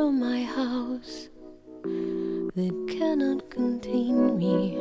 from my house that cannot contain me.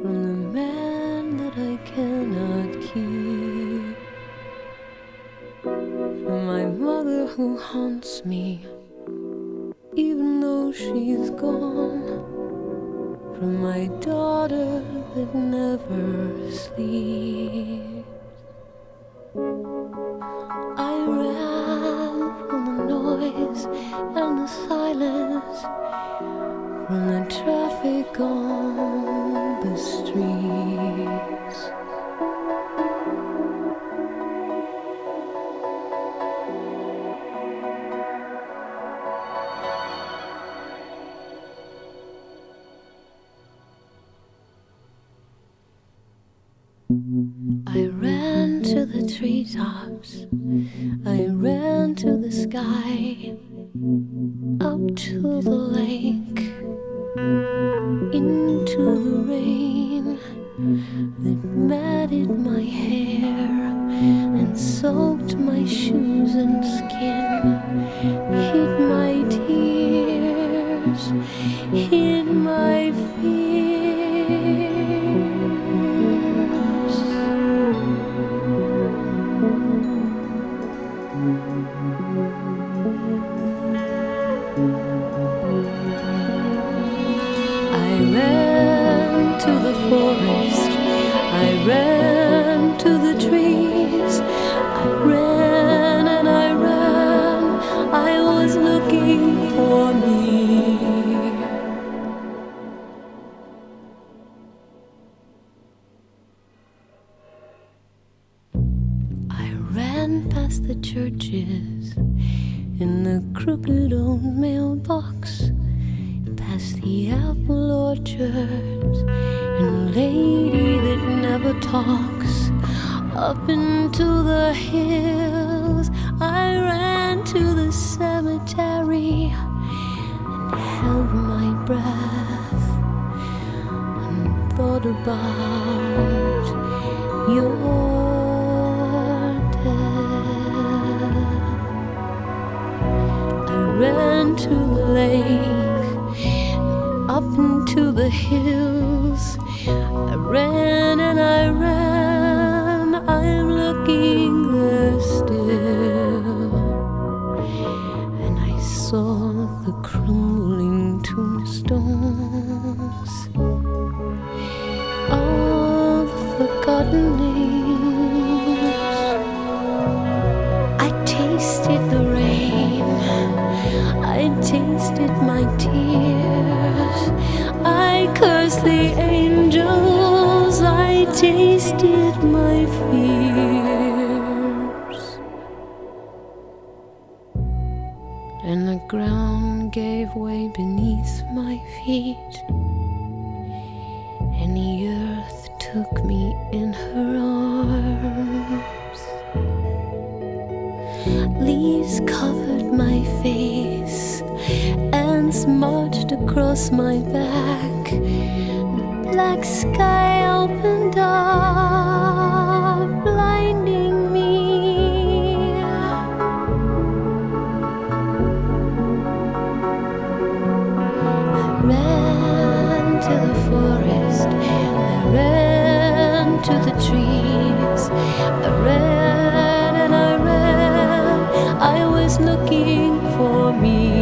From the man that I cannot keep. From my mother who haunts me even though she's gone. From my daughter that never sleeps. I from the traffic on the streets. I ran to the treetops, I ran to the sky, up to the lake, and skin, hid my tears, hid my fears. I ran to the ran past the churches. In the crooked old mailbox past the apple orchards. And lady that never talks up into the hills. I ran to the cemetery and held my breath. And thought about your up into the hills. I ran and I ran, I'm looking there still. And I saw the crumbling tombstones, all the forgotten names. The angels. I tasted my fears. And the ground gave way beneath my feet. And the earth took me in her arms. Leaves covered my face and smudged across my back. Black sky opened up, blinding me. I ran to the forest, I ran to the trees, I ran and I ran. I was looking for me.